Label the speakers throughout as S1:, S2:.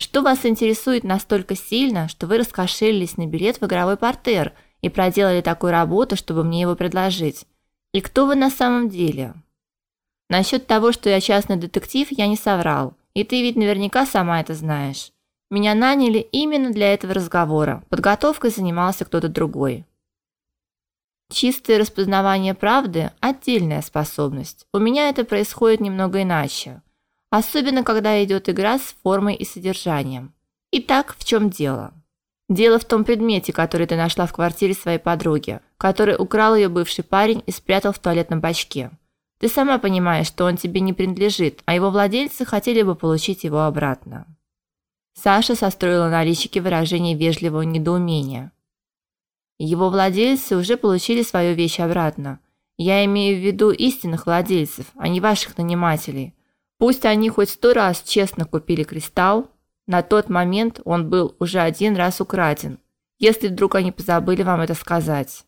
S1: Что вас интересует настолько сильно, что вы раскошелились на билет в игровой портер и проделали такую работу, чтобы мне его предложить? И кто вы на самом деле? Насчет того, что я частный детектив, я не соврал. И ты ведь наверняка сама это знаешь. Меня наняли именно для этого разговора. Подготовкой занимался кто-то другой. Чистое распознавание правды отдельная способность. У меня это происходит немного иначе, особенно когда идет игра с формой и содержанием. Итак, в чем дело? Дело в том предмете, который ты нашла в квартире своей подруги, который украл ее бывший парень и спрятал в туалетном бачке. Ты сама понимаешь, что он тебе не принадлежит, а его владельцы хотели бы получить его обратно. Саша состроила на личике выражение вежливого недоумения. Его владельцы уже получили свою вещь обратно. Я имею в виду истинных владельцев, а не ваших нанимателей. Пусть они хоть сто раз честно купили кристалл, на тот момент он был уже один раз украден. Если вдруг они позабыли вам это сказать.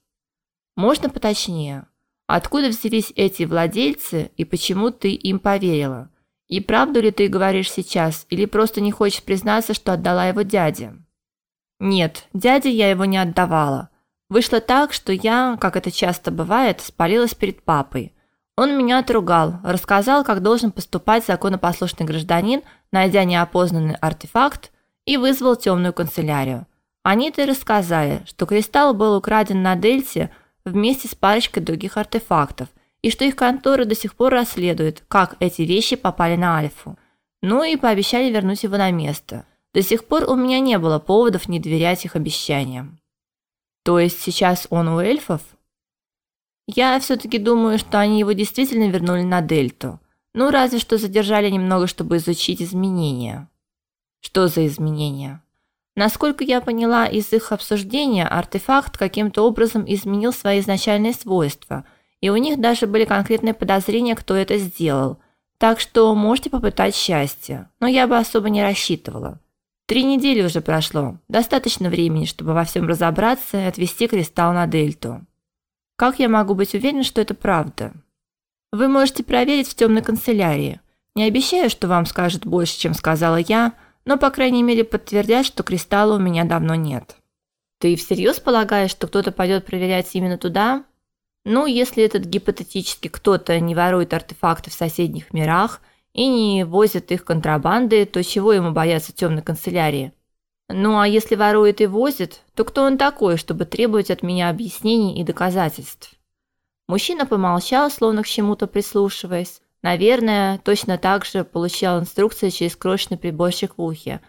S1: Можно поточнее? Откуда взялись эти владельцы и почему ты им поверила? И правду ли ты говоришь сейчас или просто не хочешь признаться, что отдала его дяде? Нет, дяде я его не отдавала. Вышло так, что я, как это часто бывает, спалилась перед папой. Он меня отругал, рассказал, как должен поступать законопослушный гражданин, найдя неопознанный артефакт, и вызвал темную канцелярию. Они-то и рассказали, что кристалл был украден на Дельте вместе с парочкой других артефактов, и что их контора до сих пор расследует, как эти вещи попали на Альфу. Ну и пообещали вернуть его на место. До сих пор у меня не было поводов не доверять их обещаниям. То есть сейчас он у эльфов? Я все таки думаю, что они его действительно вернули на Дельту. Ну, разве что задержали немного, чтобы изучить изменения. Что за изменения? Насколько я поняла из их обсуждения, артефакт каким-то образом изменил свои изначальные свойства, и у них даже были конкретные подозрения, кто это сделал. Так что можете попытать счастье, но я бы особо не рассчитывала. Три недели уже прошло. Достаточно времени, чтобы во всем разобраться и отвести кристалл на дельту. Как я могу быть уверен, что это правда? Вы можете проверить в темной канцелярии. Не обещаю, что вам скажут больше, чем сказала я, но по крайней мере подтвердят, что кристалла у меня давно нет. Ты всерьез полагаешь, что кто-то пойдет проверять именно туда? Ну, если этот гипотетически кто-то не ворует артефакты в соседних мирах и не возят их контрабандой, то чего ему бояться темной канцелярии? Ну а если ворует и возит, то кто он такой, чтобы требовать от меня объяснений и доказательств? Мужчина помолчал, словно к чему-то прислушиваясь. Наверное, точно так же получал инструкции через крошечный приборчик в ухе.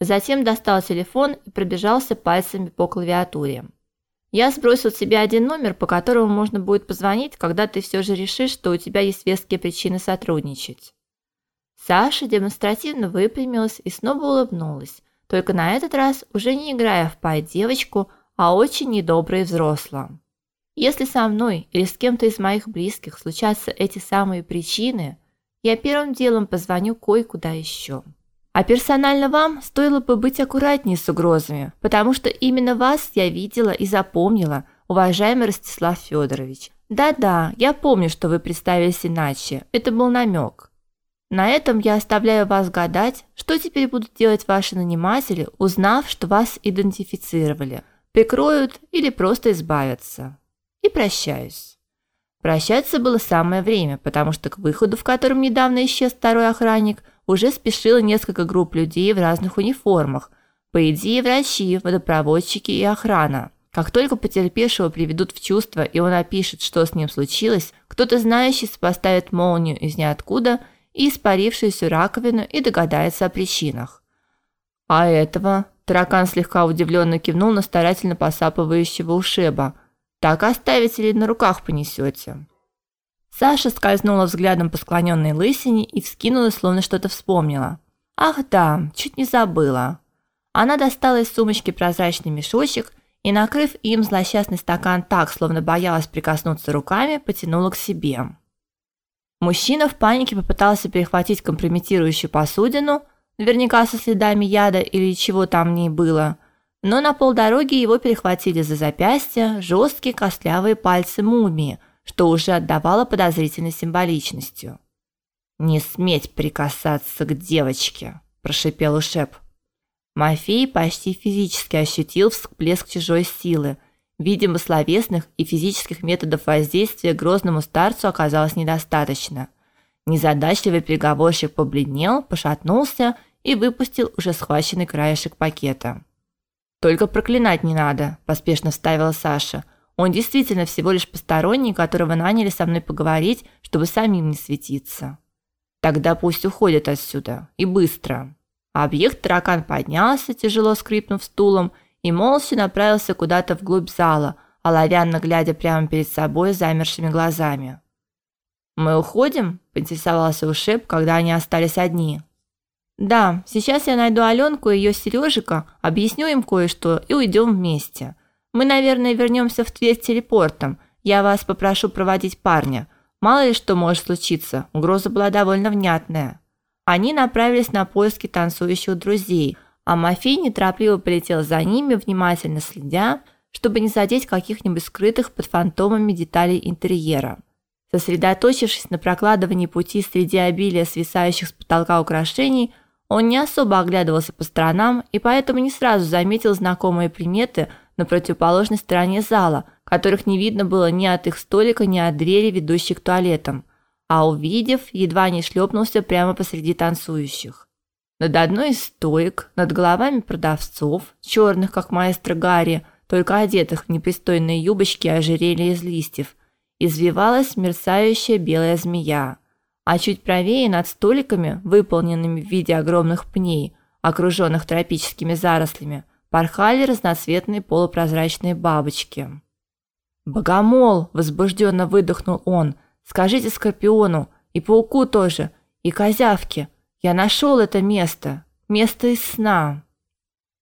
S1: Затем достал телефон и пробежался пальцами по клавиатуре. Я сбросил себе один номер, по которому можно будет позвонить, когда ты все же решишь, что у тебя есть веские причины сотрудничать. Саша демонстративно выпрямилась и снова улыбнулась, только на этот раз уже не играя в пай-девочку, а очень недоброй взрослым. Если со мной или с кем-то из моих близких случатся эти самые причины, я первым делом позвоню кое-куда еще. А персонально вам стоило бы быть аккуратнее с угрозами, потому что именно вас я видела и запомнила, уважаемый Ростислав Федорович. Да-да, я помню, что вы представились иначе. Это был намек. На этом я оставляю вас гадать, что теперь будут делать ваши наниматели, узнав, что вас идентифицировали. Прикроют или просто избавятся. И прощаюсь. Прощаться было самое время, потому что к выходу, в котором недавно исчез второй охранник, уже спешило несколько групп людей в разных униформах. По идее, врачи, водопроводчики и охрана. Как только потерпевшего приведут в чувство, и он опишет, что с ним случилось, кто-то знающий сопоставит молнию из ниоткуда – и испарившуюся раковину и догадается о причинах. А этого таракан слегка удивленно кивнул на старательно посапывающего ушеба. Так оставите ли на руках понесете?» Саша скользнула взглядом по склоненной лысине и вскинула, словно что-то вспомнила. Ах, да, чуть не забыла. Она достала из сумочки прозрачный мешочек и, накрыв им злосчастный стакан так, словно боялась прикоснуться руками, потянула к себе. Мужчина в панике попытался перехватить компрометирующую посудину, наверняка со следами яда или чего там ней было, но на полдороги его перехватили за запястья жесткие костлявые пальцы мумии, что уже отдавало подозрительной символичностью. «Не сметь прикасаться к девочке!» – прошипел Ушеп. Мафей почти физически ощутил всплеск чужой силы. Видимо, словесных и физических методов воздействия грозному старцу оказалось недостаточно. Незадачливый переговорщик побледнел, пошатнулся и выпустил уже схваченный краешек пакета. Только проклинать не надо, поспешно вставила Саша. Он действительно всего лишь посторонний, которого наняли со мной поговорить, чтобы самим не светиться. Тогда пусть уходит отсюда и быстро. Объект таракан поднялся, тяжело скрипнув стулом, и молча направился куда-то вглубь зала, оловянно глядя прямо перед собой замершими глазами. «Мы уходим?» – поинтересовался Ушеп, когда они остались одни. «Да, сейчас я найду Аленку и ее Сережика, объясню им кое-что и уйдем вместе. Мы, наверное, вернемся в Тверь телепортом. Я вас попрошу проводить парня. Мало ли что может случиться, угроза была довольно внятная». Они направились на поиски танцующих друзей, а Мафей неторопливо полетел за ними, внимательно следя, чтобы не задеть каких-нибудь скрытых под фантомами деталей интерьера. Сосредоточившись на прокладывании пути среди обилия свисающих с потолка украшений, он не особо оглядывался по сторонам и поэтому не сразу заметил знакомые приметы на противоположной стороне зала, которых не видно было ни от их столика, ни от двери, ведущей к туалетам а увидев, едва не шлепнулся прямо посреди танцующих. Над одной из стоек, над головами продавцов, черных, как маэстро Гарри, только одетых в непристойные юбочки и ожерелья из листьев, извивалась мерцающая белая змея, а чуть правее над столиками, выполненными в виде огромных пней, окруженных тропическими зарослями, порхали разноцветные полупрозрачные бабочки. «Богомол!» – возбужденно выдохнул он – Скажите Скорпиону и Пауку тоже, и Козявке. Я нашел это место, место из сна.